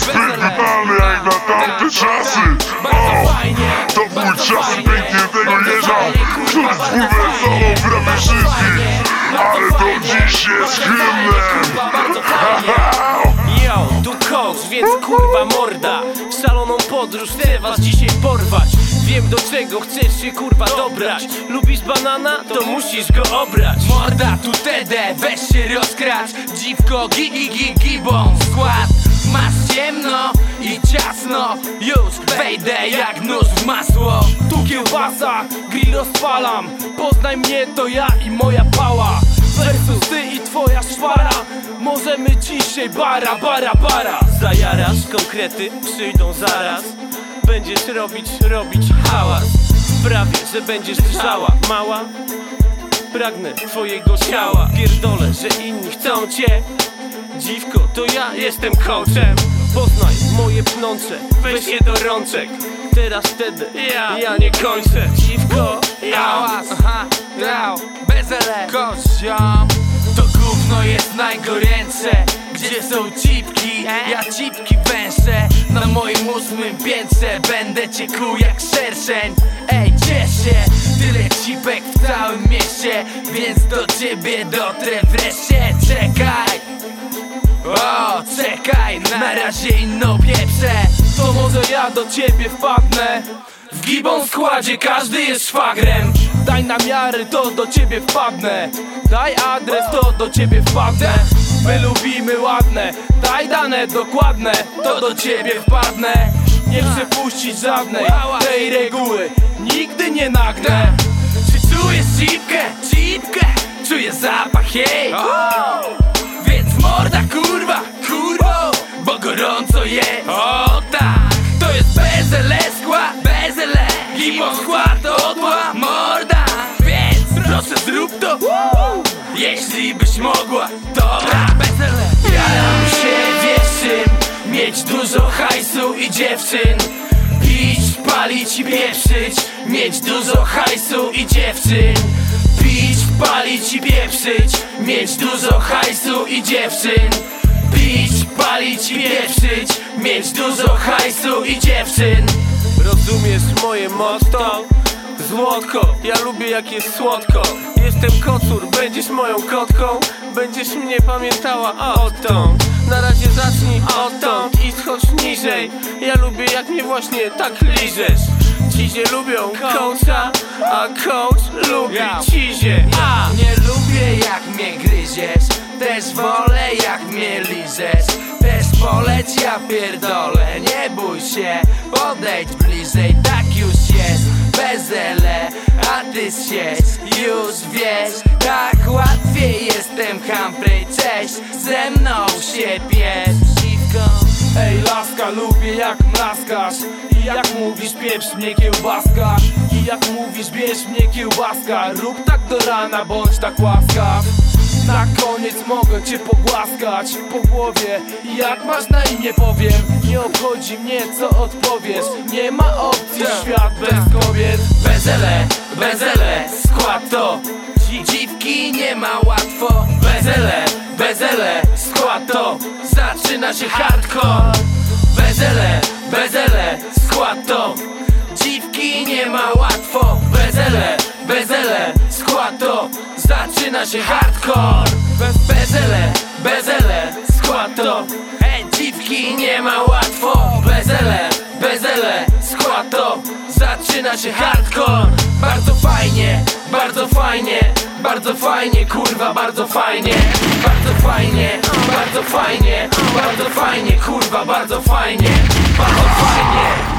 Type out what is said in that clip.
spierdalamy jak na tamte czasy. Bardzo fajnie, To bardzo czas bardzo jeża. fajnie, Który kurwa, z bardzo bulwersował fajnie, prawie wszystkich. Ale to dziś jest hymnem kurwa, Bardzo fajnie. Yo, tu coach, więc kurwa morda. W szaloną podróż chcę was dzisiaj porwać. Wiem do czego chcesz się kurwa dobrać. Lubisz banana? To musisz go obrać. Morda tu TD, weź się rozkracz. Dziwko, gigi, gigi, gibon Skład, masz ciemno i ciasno. Już wejdę jak nóż w masło. Tu kiełbasa, grill rozpalam. Poznaj mnie, to ja i moja pała. Versus ty i twoja szwara. Możemy dzisiaj bara, bara, bara. Zajarasz, konkrety przyjdą zaraz. Będziesz robić, robić hałas. Sprawię, że będziesz drżała Mała, pragnę twojego ciała. Pierdolę, że inni chcą cię Dziwko, to ja jestem coachem. Poznaj moje pnącze, weź je do rączek. Teraz wtedy ja, ja nie kończę. Dziwko, ja. aha, rał, bezele. Koziom To gówno jest najgorętsze. Gdzie są cipki? Ja cipki węszę. Na moim ósmym piętrze Będę cię kuł jak szerszeń. Ej, ciesz się. Tyle cipek w całym mieście. Więc do ciebie dotrę wreszcie. Czekaj o, czekaj, na razie inną pieprzę. To może ja do ciebie wpadnę. W gibon składzie każdy jest szwagrem. Daj namiary, to do ciebie wpadnę. Daj adres, to do ciebie wpadnę. My lubimy ładne. Daj dane dokładne, to do ciebie wpadnę. Nie przepuścić żadnej tej reguły. Nigdy nie nagnę. Czy czujesz cipkę? Cipkę? Czuję zapach jej O tak To jest bezele skład Bezele. Gibon skład odła Morda. Więc proszę zrób to. Jeśli byś mogła Dobra Bezele. Jaram się wiesz czym Mieć dużo hajsu i dziewczyn. Pić, palić i pieprzyć Mieć dużo hajsu i dziewczyn. Pić, palić i pieprzyć Mieć dużo hajsu i dziewczyn. Pić, palić i pieprzyć Mieć dużo hajsu i dziewczyn. Rozumiesz moje motto? Złotko, ja lubię jak jest słodko. Jestem kocur, będziesz moją kotką. Będziesz mnie pamiętała odtąd Na razie zacznij odtąd i schodź niżej. Ja lubię jak mnie właśnie tak liżesz. Cizie lubią coacha, a coach lubi cizie A nie lubię jak mnie gryziesz. Też wolę jak mnie liżesz poleć ja pierdolę Nie bój się, podejdź bliżej Tak już jest, bezele A ty siedź, już wiesz Tak łatwiej jestem Humphrey Cześć, ze mną się piesz Ej laska, lubię jak mlaskasz. I jak mówisz pieprz mnie kiełbaska. I jak mówisz bierz mnie kiełbaska. Rób tak do rana, bądź tak łaskaw na koniec mogę cię pogłaskać po głowie. Jak masz na imię powiem. Nie obchodzi mnie co odpowiesz. Nie ma opcji świat bez kobiet. Bezele, bezele, skład to. Dzi- Dziwki nie ma łatwo. Bezele, bezele, skład to. Zaczyna się hardcore. Bezele, bezele, skład to Zaczyna się hardcore. Bez bezele, bezele, skład to. Ej, dziwki nie ma łatwo. Bezele, bezele, skład to. Zaczyna się hardcore. Bardzo fajnie, bardzo fajnie Bardzo fajnie, kurwa, bardzo fajnie. Bardzo fajnie, bardzo fajnie Bardzo fajnie, kurwa, bardzo fajnie. Bardzo fajnie